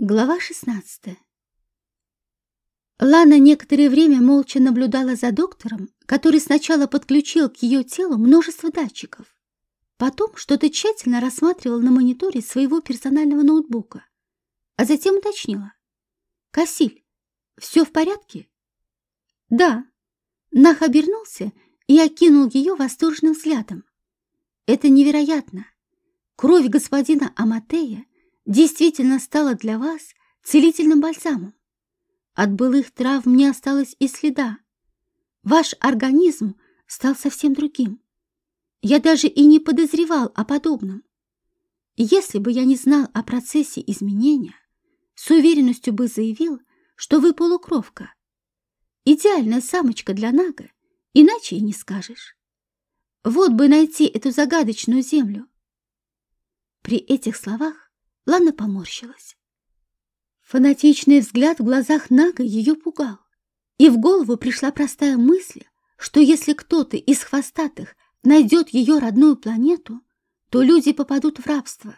Глава 16 Лана некоторое время молча наблюдала за доктором, который сначала подключил к ее телу множество датчиков. Потом что-то тщательно рассматривал на мониторе своего персонального ноутбука, а затем уточнила. «Кассиль, все в порядке?» «Да». Нах обернулся и окинул ее восторженным взглядом. «Это невероятно! Кровь господина Аматея действительно стала для вас целительным бальзамом. От былых травм не осталось и следа. Ваш организм стал совсем другим. Я даже и не подозревал о подобном. Если бы я не знал о процессе изменения, с уверенностью бы заявил, что вы полукровка. Идеальная самочка для Нага, иначе и не скажешь. Вот бы найти эту загадочную землю. При этих словах Лана поморщилась. Фанатичный взгляд в глазах Нага ее пугал. И в голову пришла простая мысль, что если кто-то из хвостатых найдет ее родную планету, то люди попадут в рабство.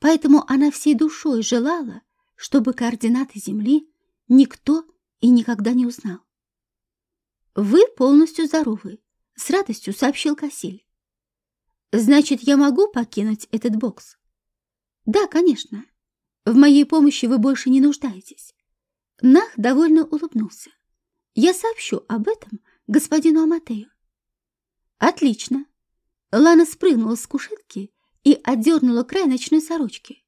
Поэтому она всей душой желала, чтобы координаты Земли никто и никогда не узнал. «Вы полностью здоровы», — с радостью сообщил Кассиль. «Значит, я могу покинуть этот бокс?» Да, конечно. В моей помощи вы больше не нуждаетесь. Нах довольно улыбнулся. Я сообщу об этом господину Аматею. Отлично. Лана спрыгнула с кушетки и отдернула край ночной сорочки.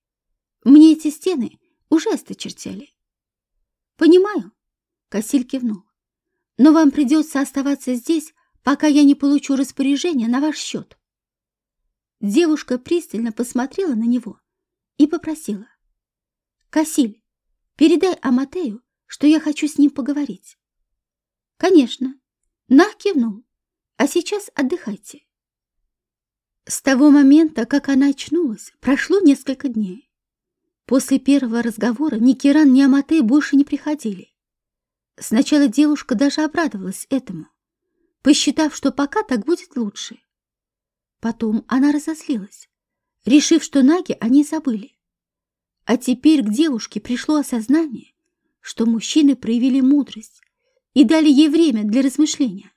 Мне эти стены уже осточертели. Понимаю, Кассиль кивнул. Но вам придется оставаться здесь, пока я не получу распоряжение на ваш счет. Девушка пристально посмотрела на него и попросила. «Касиль, передай Аматею, что я хочу с ним поговорить». «Конечно». Нах кивнул. «А сейчас отдыхайте». С того момента, как она очнулась, прошло несколько дней. После первого разговора ни Киран, ни Аматей больше не приходили. Сначала девушка даже обрадовалась этому, посчитав, что пока так будет лучше. Потом она разозлилась решив, что наги они забыли. А теперь к девушке пришло осознание, что мужчины проявили мудрость и дали ей время для размышления.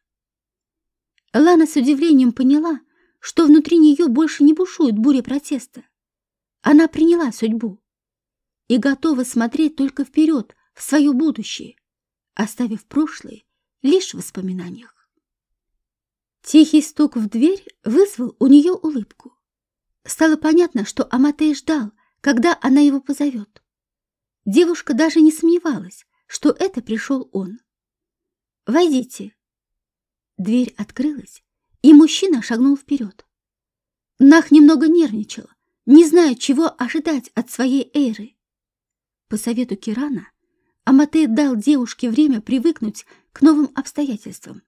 Лана с удивлением поняла, что внутри нее больше не бушует буря протеста. Она приняла судьбу и готова смотреть только вперед, в свое будущее, оставив прошлое лишь в воспоминаниях. Тихий стук в дверь вызвал у нее улыбку. Стало понятно, что Аматей ждал, когда она его позовет. Девушка даже не сомневалась, что это пришел он. «Войдите». Дверь открылась, и мужчина шагнул вперед. Нах немного нервничал, не зная, чего ожидать от своей эры. По совету Кирана Аматей дал девушке время привыкнуть к новым обстоятельствам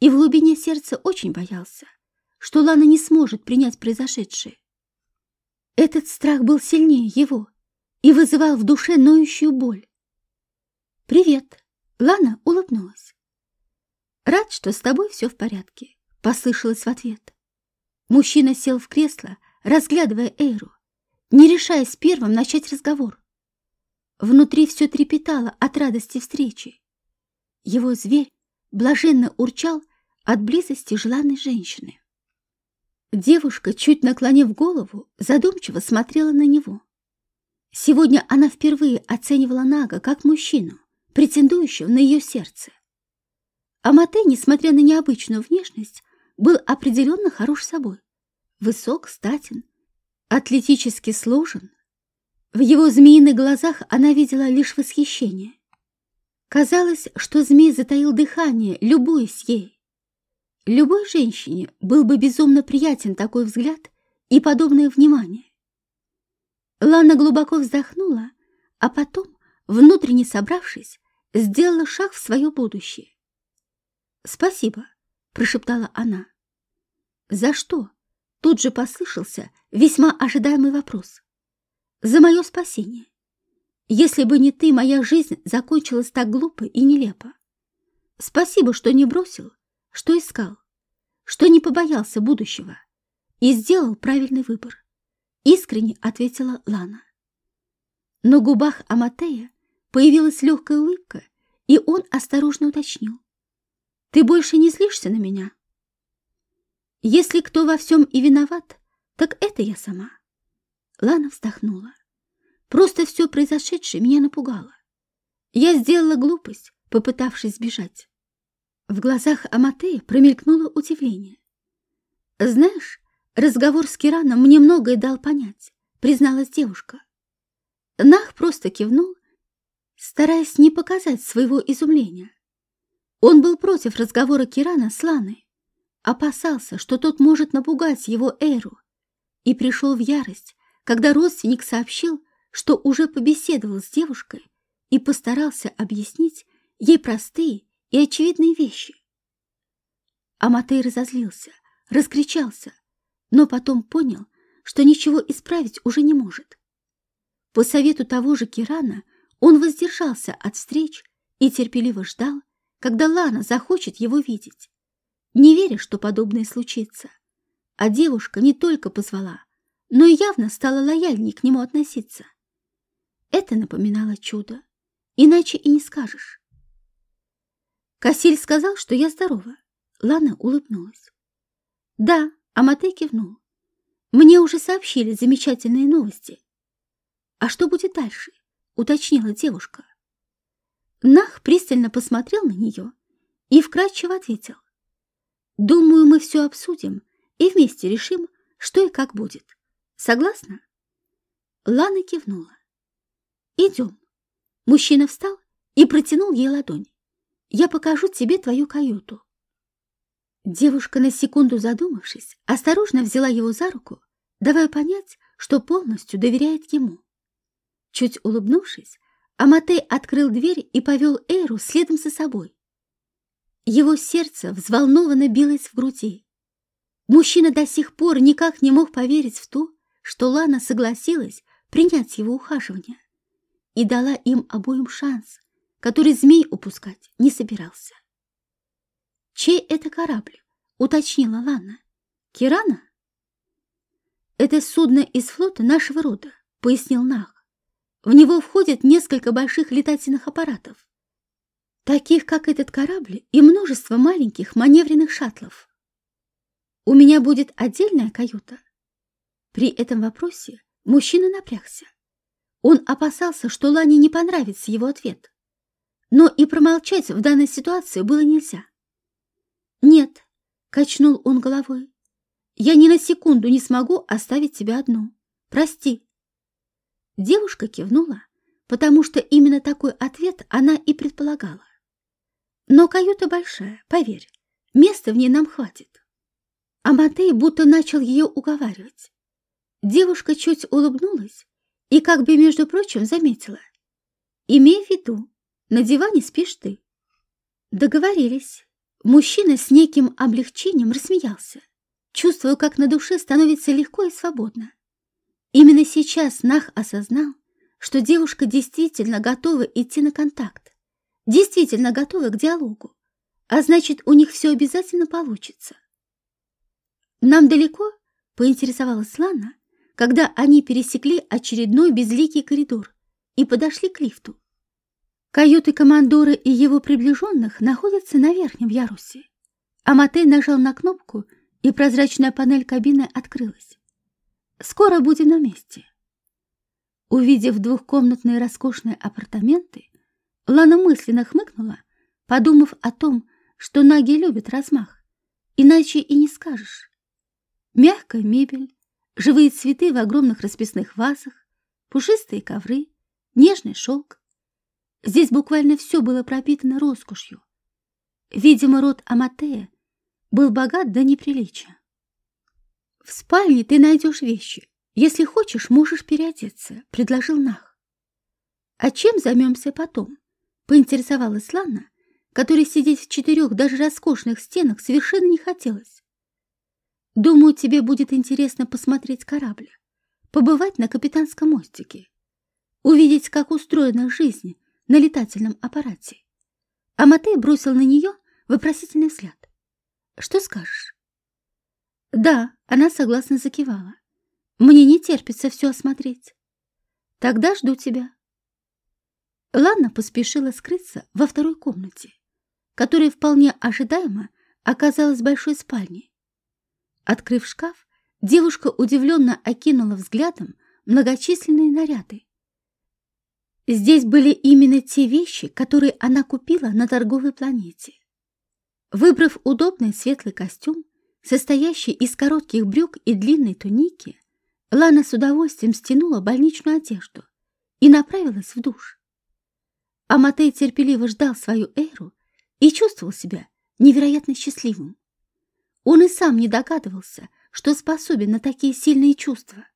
и в глубине сердца очень боялся, что Лана не сможет принять произошедшее. Этот страх был сильнее его и вызывал в душе ноющую боль. «Привет!» — Лана улыбнулась. «Рад, что с тобой все в порядке», — послышалось в ответ. Мужчина сел в кресло, разглядывая Эйру, не решаясь первым начать разговор. Внутри все трепетало от радости встречи. Его зверь блаженно урчал от близости желанной женщины. Девушка, чуть наклонив голову, задумчиво смотрела на него. Сегодня она впервые оценивала Нага как мужчину, претендующего на ее сердце. Амате, несмотря на необычную внешность, был определенно хорош собой. Высок, статен, атлетически сложен. В его змеиных глазах она видела лишь восхищение. Казалось, что змей затаил дыхание, любуясь ей. Любой женщине был бы безумно приятен такой взгляд и подобное внимание. Лана глубоко вздохнула, а потом, внутренне собравшись, сделала шаг в свое будущее. «Спасибо», — прошептала она. «За что?» — тут же послышался весьма ожидаемый вопрос. «За мое спасение. Если бы не ты, моя жизнь закончилась так глупо и нелепо. Спасибо, что не бросил что искал, что не побоялся будущего и сделал правильный выбор. Искренне ответила Лана. На губах Аматея появилась легкая улыбка, и он осторожно уточнил. «Ты больше не злишься на меня?» «Если кто во всем и виноват, так это я сама». Лана вздохнула. «Просто все произошедшее меня напугало. Я сделала глупость, попытавшись сбежать. В глазах Аматея промелькнуло удивление. «Знаешь, разговор с Кираном мне многое дал понять», — призналась девушка. Нах просто кивнул, стараясь не показать своего изумления. Он был против разговора Кирана с Ланой, опасался, что тот может напугать его Эру, и пришел в ярость, когда родственник сообщил, что уже побеседовал с девушкой и постарался объяснить ей простые и очевидные вещи. Аматей разозлился, раскричался, но потом понял, что ничего исправить уже не может. По совету того же Кирана он воздержался от встреч и терпеливо ждал, когда Лана захочет его видеть, не веря, что подобное случится. А девушка не только позвала, но и явно стала лояльнее к нему относиться. Это напоминало чудо, иначе и не скажешь. Кассиль сказал, что я здорова. Лана улыбнулась. Да, Аматей кивнул. Мне уже сообщили замечательные новости. А что будет дальше? Уточнила девушка. Нах пристально посмотрел на нее и вкратчиво ответил. Думаю, мы все обсудим и вместе решим, что и как будет. Согласна? Лана кивнула. Идем. Мужчина встал и протянул ей ладонь. Я покажу тебе твою каюту. Девушка, на секунду задумавшись, осторожно взяла его за руку, давая понять, что полностью доверяет ему. Чуть улыбнувшись, Аматей открыл дверь и повел Эйру следом за собой. Его сердце взволнованно билось в груди. Мужчина до сих пор никак не мог поверить в то, что Лана согласилась принять его ухаживание и дала им обоим шанс, который змей упускать не собирался. «Чей это корабль?» — уточнила Лана. «Кирана?» «Это судно из флота нашего рода», — пояснил Нах. «В него входят несколько больших летательных аппаратов, таких как этот корабль и множество маленьких маневренных шаттлов. У меня будет отдельная каюта». При этом вопросе мужчина напрягся. Он опасался, что Лане не понравится его ответ. Но и промолчать в данной ситуации было нельзя. «Нет», — качнул он головой, — «я ни на секунду не смогу оставить тебя одну. Прости». Девушка кивнула, потому что именно такой ответ она и предполагала. «Но каюта большая, поверь, места в ней нам хватит». А Матей будто начал ее уговаривать. Девушка чуть улыбнулась и как бы, между прочим, заметила. «Имей в виду, на диване спишь ты. Договорились. Мужчина с неким облегчением рассмеялся. Чувствую, как на душе становится легко и свободно. Именно сейчас Нах осознал, что девушка действительно готова идти на контакт, действительно готова к диалогу, а значит, у них все обязательно получится. «Нам далеко?» — поинтересовалась Лана, когда они пересекли очередной безликий коридор и подошли к лифту. Каюты командора и его приближенных находятся на верхнем ярусе. Аматей нажал на кнопку, и прозрачная панель кабины открылась. «Скоро будем на месте». Увидев двухкомнатные роскошные апартаменты, Лана мысленно хмыкнула, подумав о том, что наги любят размах, иначе и не скажешь. Мягкая мебель, живые цветы в огромных расписных вазах, пушистые ковры, нежный шелк, Здесь буквально все было пропитано роскошью. Видимо, род Аматея был богат до неприличия. «В спальне ты найдешь вещи. Если хочешь, можешь переодеться», — предложил Нах. «А чем займемся потом?» — поинтересовалась Лана, которой сидеть в четырех даже роскошных стенах совершенно не хотелось. «Думаю, тебе будет интересно посмотреть корабль, побывать на капитанском мостике, увидеть, как устроена жизнь на летательном аппарате. А Матей бросил на нее вопросительный взгляд. «Что скажешь?» «Да», — она согласно закивала. «Мне не терпится все осмотреть». Тогда жду тебя. Лана поспешила скрыться во второй комнате, которая вполне ожидаемо оказалась большой спальней. Открыв шкаф, девушка удивленно окинула взглядом многочисленные наряды. Здесь были именно те вещи, которые она купила на торговой планете. Выбрав удобный светлый костюм, состоящий из коротких брюк и длинной туники, Лана с удовольствием стянула больничную одежду и направилась в душ. Аматей терпеливо ждал свою эру и чувствовал себя невероятно счастливым. Он и сам не догадывался, что способен на такие сильные чувства.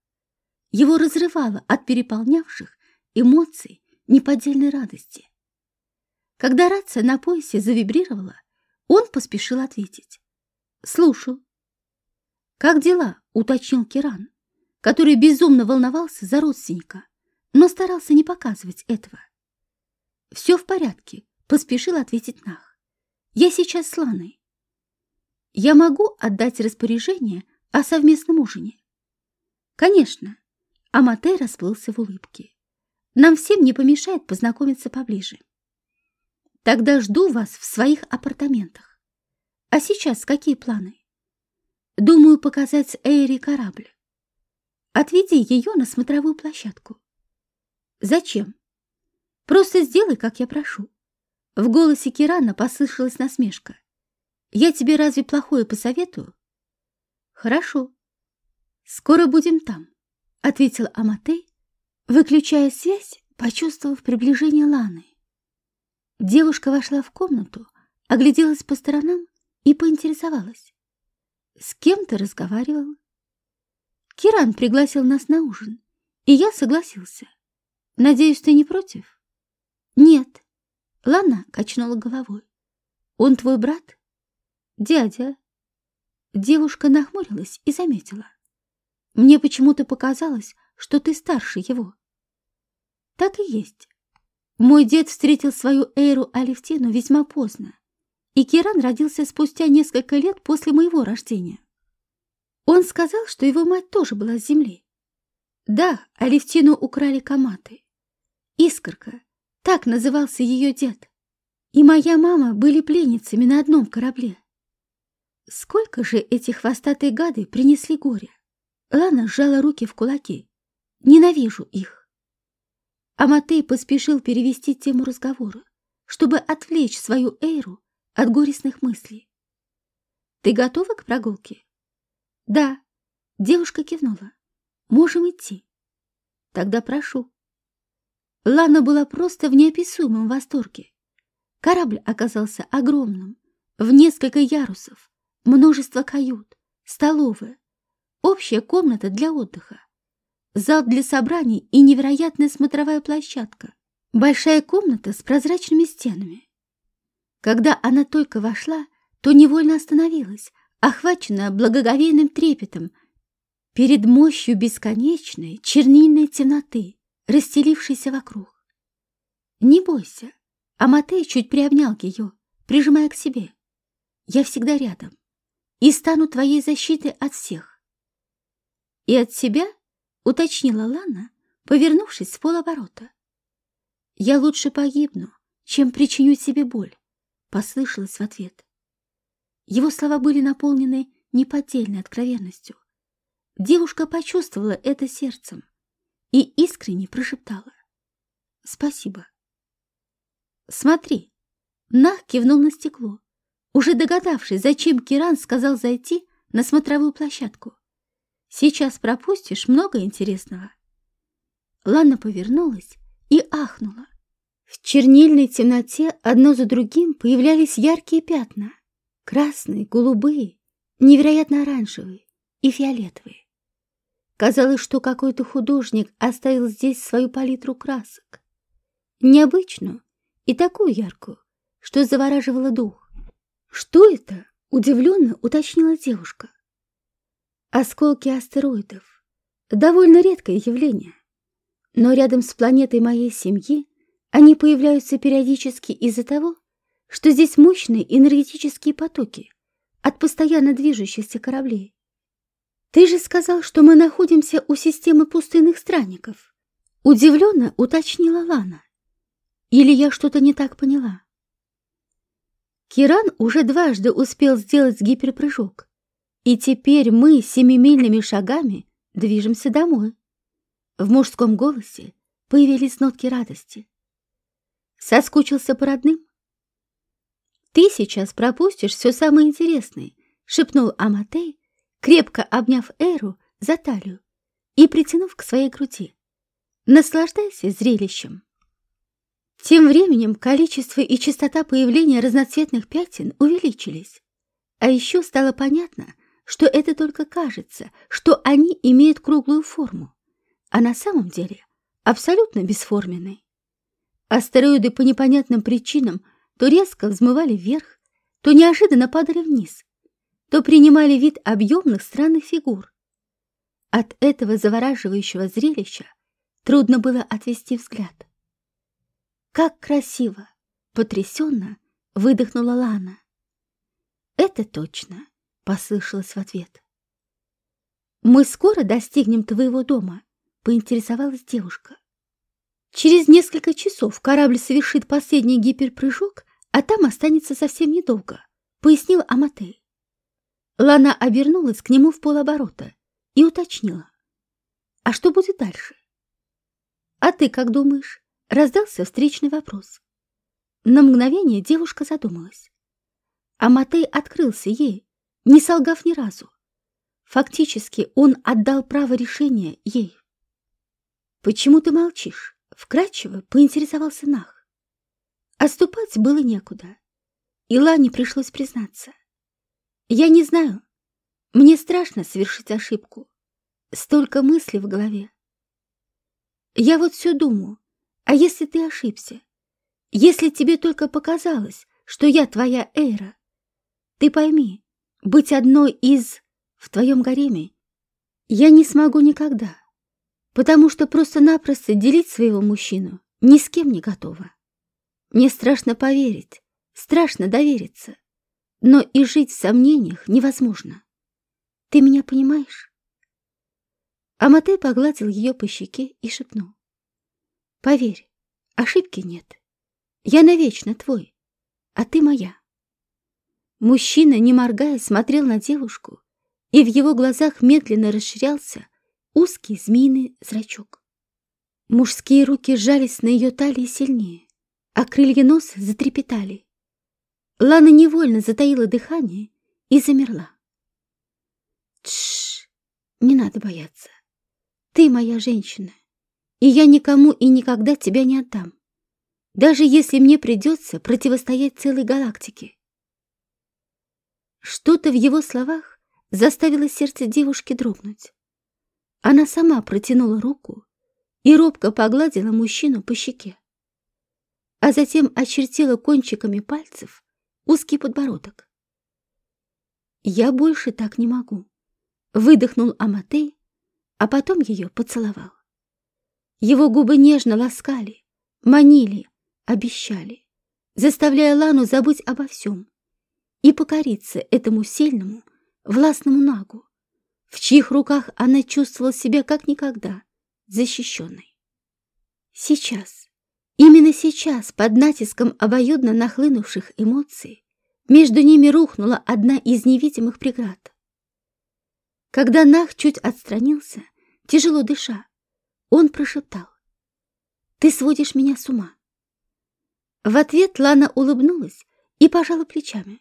Его разрывало от переполнявших эмоций неподдельной радости. Когда рация на поясе завибрировала, он поспешил ответить. «Слушаю». «Как дела?» — уточнил Киран, который безумно волновался за родственника, но старался не показывать этого. «Все в порядке», — поспешил ответить Нах. «Я сейчас с Ланой». «Я могу отдать распоряжение о совместном ужине?» «Конечно». Аматей расплылся в улыбке. «Нам всем не помешает познакомиться поближе». «Тогда жду вас в своих апартаментах. А сейчас какие планы?» «Думаю показать Эйри корабль. Отведи ее на смотровую площадку». «Зачем?» Просто сделай, как я прошу. В голосе Кирана послышалась насмешка. Я тебе разве плохое посоветую? Хорошо. Скоро будем там, ответил Аматей, выключая связь, почувствовав приближение Ланы. Девушка вошла в комнату, огляделась по сторонам и поинтересовалась. «С кем ты разговаривал?» «Киран пригласил нас на ужин, и я согласился. Надеюсь, ты не против?» «Нет». Лана качнула головой. «Он твой брат?» «Дядя». Девушка нахмурилась и заметила. «Мне почему-то показалось, что ты старше его». «Так и есть. Мой дед встретил свою Эйру Алевтину весьма поздно, и Киран родился спустя несколько лет после моего рождения. Он сказал, что его мать тоже была с земли. Да, Алевтину украли коматы. Искорка, так назывался ее дед. И моя мама были пленницами на одном корабле. Сколько же эти хвостатые гады принесли горя? Лана сжала руки в кулаки. Ненавижу их. Аматей поспешил перевести тему разговора, чтобы отвлечь свою Эйру от горестных мыслей. «Ты готова к прогулке?» «Да», — девушка кивнула. «Можем идти». «Тогда прошу». Лана была просто в неописуемом восторге. Корабль оказался огромным, в несколько ярусов, множество кают, столовая, общая комната для отдыха, зал для собраний и невероятная смотровая площадка, большая комната с прозрачными стенами. Когда она только вошла, то невольно остановилась, охваченная благоговейным трепетом перед мощью бесконечной чернильной темноты, расстелившийся вокруг. «Не бойся!» Аматей чуть приобнял ее, прижимая к себе. «Я всегда рядом и стану твоей защитой от всех». «И от себя?» — уточнила Лана, повернувшись с полоборота. «Я лучше погибну, чем причиню себе боль», — послышалось в ответ. Его слова были наполнены неподдельной откровенностью. Девушка почувствовала это сердцем и искренне прошептала «Спасибо». «Смотри!» Нах кивнул на стекло, уже догадавшись, зачем Киран сказал зайти на смотровую площадку. «Сейчас пропустишь много интересного». Лана повернулась и ахнула. В чернильной темноте одно за другим появлялись яркие пятна. Красные, голубые, невероятно оранжевые и фиолетовые. Казалось, что какой-то художник оставил здесь свою палитру красок. Необычную и такую яркую, что завораживала дух. «Что это?» — удивленно уточнила девушка. «Осколки астероидов. Довольно редкое явление. Но рядом с планетой моей семьи они появляются периодически из-за того, что здесь мощные энергетические потоки от постоянно движущихся кораблей. «Ты же сказал, что мы находимся у системы пустынных странников». Удивленно уточнила Лана. Или я что-то не так поняла? Киран уже дважды успел сделать гиперпрыжок, и теперь мы семимильными шагами движемся домой. В мужском голосе появились нотки радости. Соскучился по родным? «Ты сейчас пропустишь все самое интересное», — шепнул Аматей, крепко обняв Эру за талию и притянув к своей груди. Наслаждайся зрелищем. Тем временем количество и частота появления разноцветных пятен увеличились. А еще стало понятно, что это только кажется, что они имеют круглую форму, а на самом деле абсолютно бесформенные. Астероиды по непонятным причинам то резко взмывали вверх, то неожиданно падали вниз, то принимали вид объемных странных фигур. От этого завораживающего зрелища Трудно было отвести взгляд. «Как красиво!» — потрясенно выдохнула Лана. «Это точно!» — послышалось в ответ. «Мы скоро достигнем твоего дома», — поинтересовалась девушка. «Через несколько часов корабль совершит последний гиперпрыжок, а там останется совсем недолго», — пояснил Аматей. Лана обернулась к нему в полоборота и уточнила. «А что будет дальше?» «А ты как думаешь?» — раздался встречный вопрос. На мгновение девушка задумалась. А Матей открылся ей, не солгав ни разу. Фактически он отдал право решения ей. «Почему ты молчишь?» — вкратчиво поинтересовался Нах. Оступать было некуда. И Лане пришлось признаться. «Я не знаю. Мне страшно совершить ошибку. Столько мыслей в голове. Я вот все думаю, а если ты ошибся? Если тебе только показалось, что я твоя Эйра? Ты пойми, быть одной из в твоем гареме я не смогу никогда, потому что просто-напросто делить своего мужчину ни с кем не готова. Мне страшно поверить, страшно довериться, но и жить в сомнениях невозможно. Ты меня понимаешь? Аматей погладил ее по щеке и шепнул. «Поверь, ошибки нет. Я навечно твой, а ты моя». Мужчина, не моргая, смотрел на девушку, и в его глазах медленно расширялся узкий змеиный зрачок. Мужские руки сжались на ее талии сильнее, а крылья носа затрепетали. Лана невольно затаила дыхание и замерла. Тш, не надо бояться. Ты моя женщина, и я никому и никогда тебя не отдам, даже если мне придется противостоять целой галактике. Что-то в его словах заставило сердце девушки дрогнуть. Она сама протянула руку и робко погладила мужчину по щеке, а затем очертила кончиками пальцев узкий подбородок. «Я больше так не могу», — выдохнул Аматей, а потом ее поцеловал. Его губы нежно ласкали, манили, обещали, заставляя Лану забыть обо всем и покориться этому сильному, властному нагу, в чьих руках она чувствовала себя как никогда защищенной. Сейчас, именно сейчас, под натиском обоюдно нахлынувших эмоций, между ними рухнула одна из невидимых преград. Когда Нах чуть отстранился, тяжело дыша, он прошептал. «Ты сводишь меня с ума». В ответ Лана улыбнулась и пожала плечами.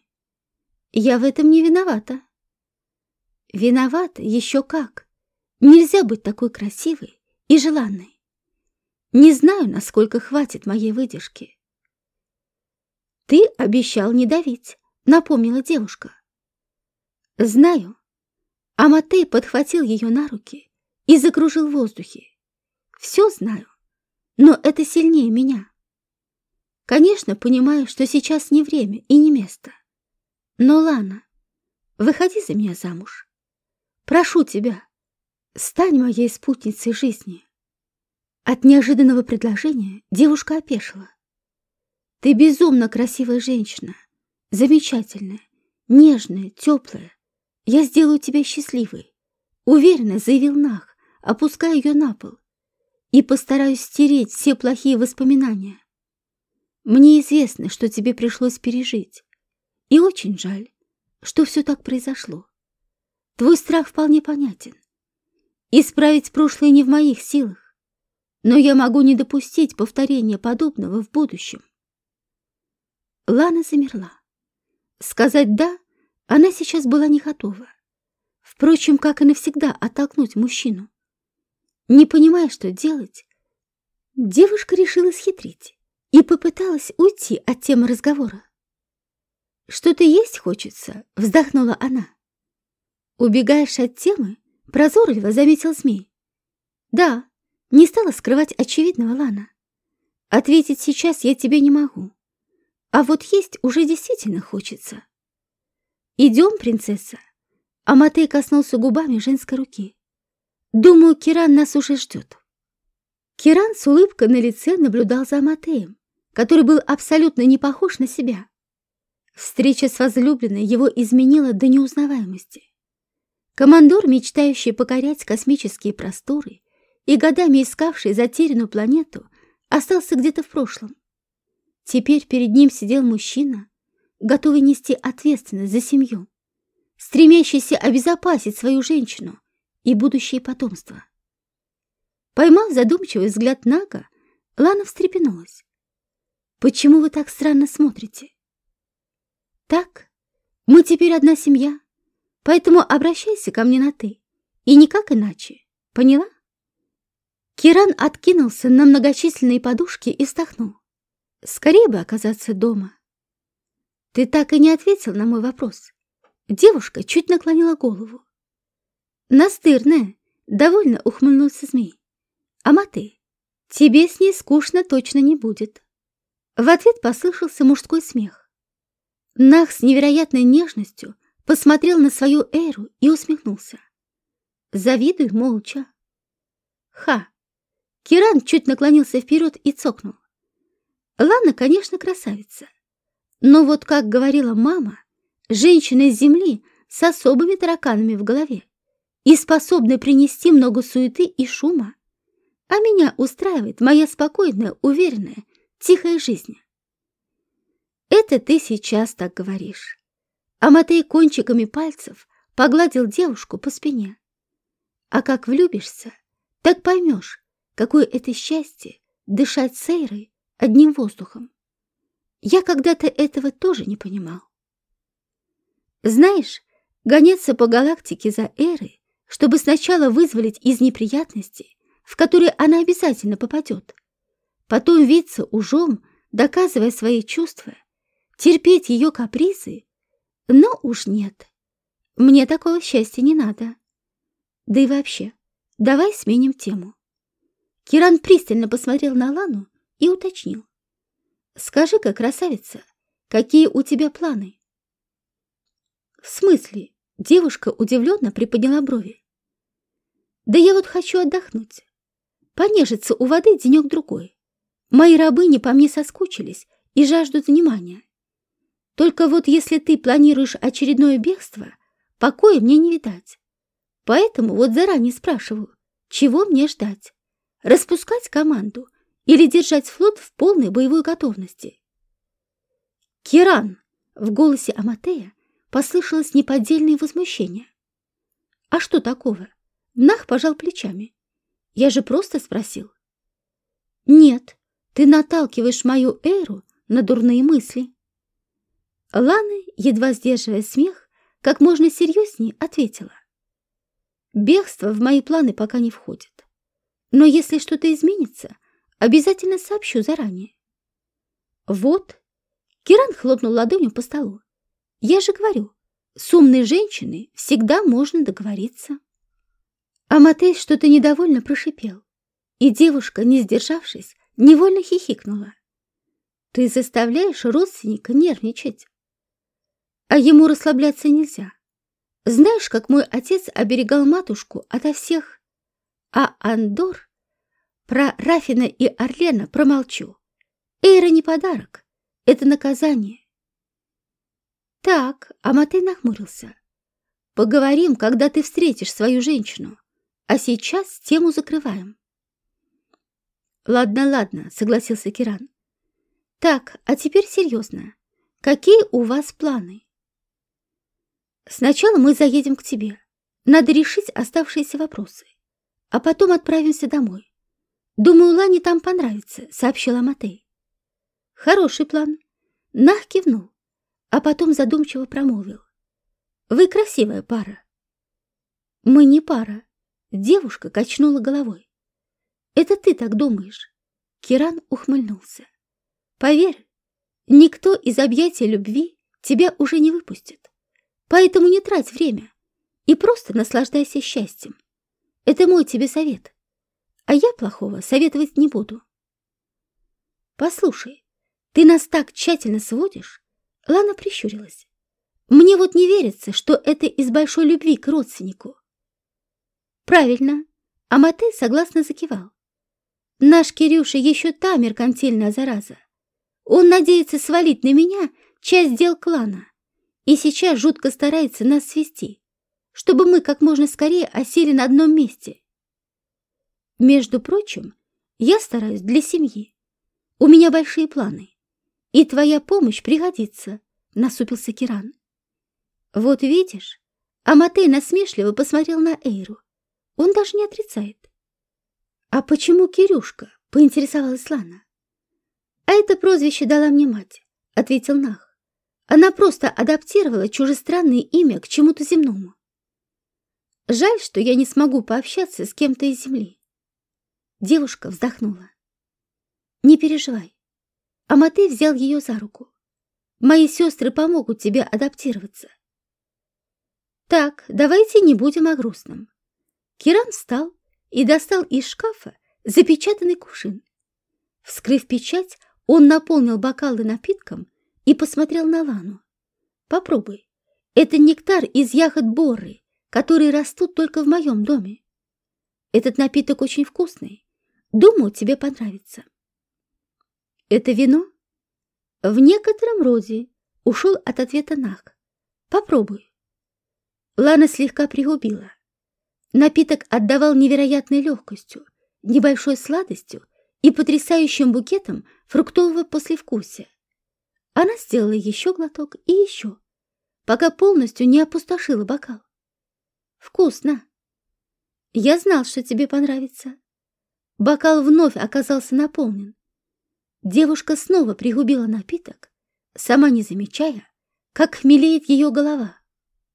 «Я в этом не виновата». «Виновата еще как. Нельзя быть такой красивой и желанной. Не знаю, насколько хватит моей выдержки». «Ты обещал не давить», — напомнила девушка. «Знаю, а Матей подхватил ее на руки и закружил в воздухе. Все знаю, но это сильнее меня. Конечно, понимаю, что сейчас не время и не место. Но, Лана, выходи за меня замуж. Прошу тебя, стань моей спутницей жизни. От неожиданного предложения девушка опешила. Ты безумно красивая женщина, замечательная, нежная, теплая, «Я сделаю тебя счастливой», — уверенно заявил Нах, опуская ее на пол. и постараюсь стереть все плохие воспоминания. Мне известно, что тебе пришлось пережить, и очень жаль, что все так произошло. Твой страх вполне понятен. Исправить прошлое не в моих силах, но я могу не допустить повторения подобного в будущем. Лана замерла. Сказать «да» она сейчас была не готова. Впрочем, как и навсегда оттолкнуть мужчину. Не понимая, что делать, девушка решила схитрить и попыталась уйти от темы разговора. «Что-то есть хочется?» — вздохнула она. «Убегаешь от темы?» — прозорливо заметил змей. «Да, не стала скрывать очевидного, Лана. Ответить сейчас я тебе не могу. А вот есть уже действительно хочется. Идем, принцесса». Аматей коснулся губами женской руки. «Думаю, Киран нас уже ждет». Киран с улыбкой на лице наблюдал за Аматеем, который был абсолютно не похож на себя. Встреча с возлюбленной его изменила до неузнаваемости. Командор, мечтающий покорять космические просторы и годами искавший затерянную планету, остался где-то в прошлом. Теперь перед ним сидел мужчина, готовый нести ответственность за семью, стремящийся обезопасить свою женщину и будущее потомство. Поймав задумчивый взгляд Нага, Лана встрепенулась. «Почему вы так странно смотрите?» «Так, мы теперь одна семья, поэтому обращайся ко мне на «ты» и никак иначе, поняла?» Киран откинулся на многочисленные подушки и вздохнул. «Скорее бы оказаться дома». «Ты так и не ответил на мой вопрос». Девушка чуть наклонила голову. «Настырная!» — довольно ухмыльнулся змей. «Аматы, тебе с ней скучно точно не будет». В ответ послышался мужской смех. Нах с невероятной нежностью посмотрел на свою Эру и усмехнулся. Завидуй молча. Ха! Киран чуть наклонился вперед и цокнул. Лана, конечно, красавица. Но вот, как говорила мама, женщина из земли с особыми тараканами в голове и способны принести много суеты и шума. А меня устраивает моя спокойная, уверенная, тихая жизнь. Это ты сейчас так говоришь. А Матей кончиками пальцев погладил девушку по спине. А как влюбишься, так поймешь, какое это счастье дышать сейрой одним воздухом. Я когда-то этого тоже не понимал. Знаешь, гоняться по галактике за Эрой, чтобы сначала вызволить из неприятностей, в которые она обязательно попадет, потом виться ужом, доказывая свои чувства, терпеть ее капризы, но уж нет. Мне такого счастья не надо. Да и вообще, давай сменим тему. Киран пристально посмотрел на Лану и уточнил. Скажи-ка, красавица, какие у тебя планы? В смысле? Девушка удивленно приподняла брови. Да я вот хочу отдохнуть. Понежиться у воды денек-другой. Мои рабыни по мне соскучились и жаждут внимания. Только вот если ты планируешь очередное бегство, покоя мне не видать. Поэтому вот заранее спрашиваю, чего мне ждать? Распускать команду или держать флот в полной боевой готовности? Киран! В голосе Аматея послышалось неподдельное возмущение. А что такого? Нах пожал плечами. Я же просто спросил. Нет, ты наталкиваешь мою Эру на дурные мысли. Лана, едва сдерживая смех, как можно серьезнее ответила. Бегство в мои планы пока не входит. Но если что-то изменится, обязательно сообщу заранее. Вот, Киран хлопнул ладонью по столу. Я же говорю, с умной женщиной всегда можно договориться. Аматей что-то недовольно прошипел, и девушка, не сдержавшись, невольно хихикнула. Ты заставляешь родственника нервничать. А ему расслабляться нельзя. Знаешь, как мой отец оберегал матушку ото всех? А Андор... Про Рафина и Орлена промолчу. Эйра не подарок, это наказание. Так, Аматей нахмурился. Поговорим, когда ты встретишь свою женщину. А сейчас тему закрываем. Ладно, ладно, согласился Киран. Так, а теперь серьезно. Какие у вас планы? Сначала мы заедем к тебе. Надо решить оставшиеся вопросы. А потом отправимся домой. Думаю, Лане там понравится, сообщила Матей. Хороший план. Нах кивнул, а потом задумчиво промолвил. Вы красивая пара. Мы не пара. Девушка качнула головой. Это ты так думаешь. Киран ухмыльнулся. Поверь, никто из объятия любви тебя уже не выпустит. Поэтому не трать время и просто наслаждайся счастьем. Это мой тебе совет. А я плохого советовать не буду. Послушай, ты нас так тщательно сводишь. Лана прищурилась. Мне вот не верится, что это из большой любви к родственнику. Правильно. Амате согласно закивал. Наш Кирюша еще та меркантильная зараза. Он надеется свалить на меня часть дел клана и сейчас жутко старается нас свести, чтобы мы как можно скорее осели на одном месте. Между прочим, я стараюсь для семьи. У меня большие планы, и твоя помощь пригодится, — насупился Киран. Вот видишь, Аматей насмешливо посмотрел на Эйру. Он даже не отрицает. А почему Кирюшка? — поинтересовалась Лана. А это прозвище дала мне мать, — ответил Нах. Она просто адаптировала чужестранное имя к чему-то земному. Жаль, что я не смогу пообщаться с кем-то из земли. Девушка вздохнула. Не переживай. Аматей взял ее за руку. Мои сестры помогут тебе адаптироваться. Так, давайте не будем о грустном. Киран встал и достал из шкафа запечатанный кувшин. Вскрыв печать, он наполнил бокалы напитком и посмотрел на Лану. Попробуй. Это нектар из ягод боры, которые растут только в моем доме. Этот напиток очень вкусный. Думаю, тебе понравится. Это вино? В некотором роде ушел от ответа Нак. Попробуй. Лана слегка пригубила. Напиток отдавал невероятной легкостью, небольшой сладостью и потрясающим букетом фруктового послевкусия. Она сделала еще глоток и еще, пока полностью не опустошила бокал. Вкусно. Я знал, что тебе понравится. Бокал вновь оказался наполнен. Девушка снова пригубила напиток, сама не замечая, как хмелеет ее голова.